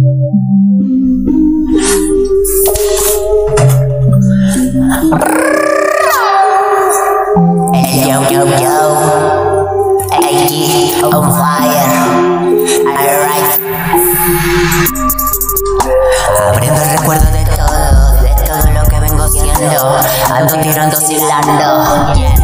Yo, yo, yo. AG on fire. Alright. Abriendo el recuerdo de todo, de todo lo que vengo siendo. Ando tirando, oscilando.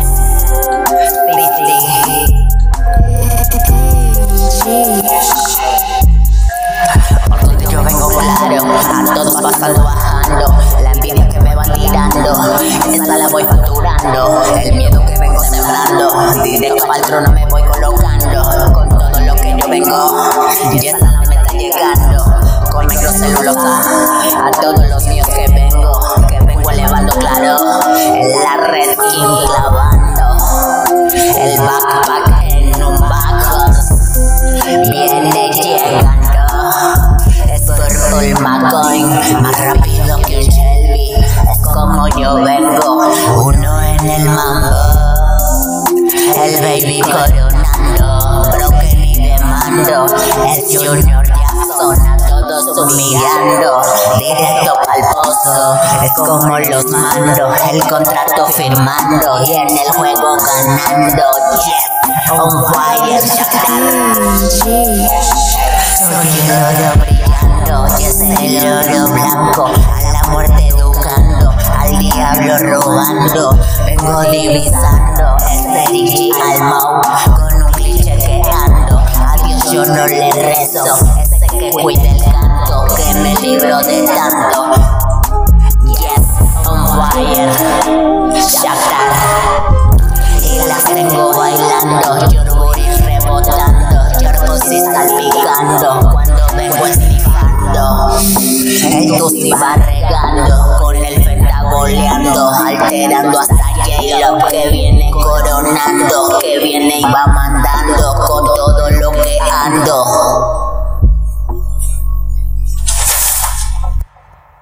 Directo al trono me voy colocando. Con todo lo que yo vengo, y esa la meta llegando. Con microcelulosa, a todos los míos que vengo, que vengo elevando claro. En la red clavando. El backpack en un back viene llegando. Es Purple McCoy, más rápido baby coronando, broken y demando. El junior son a todos humillando. Directo pa'l pozo, es como los mando. El contrato firmando y en el juego ganando. Yes, on fire, soy el oro brillando, y es el oro blanco, a la muerte educando, al diablo robando, vengo divisando, este DJ al Mau, con un cliché que ando, a Dios yo no le rezo, ese que cuide el canto, que me libro de tanto, yes, on fire, Shakhtar, y las tengo bailando, Yorburi rebotando, Yorbusi salpicando, alterando hasta J-Lo que viene coronando, que viene y va mandando.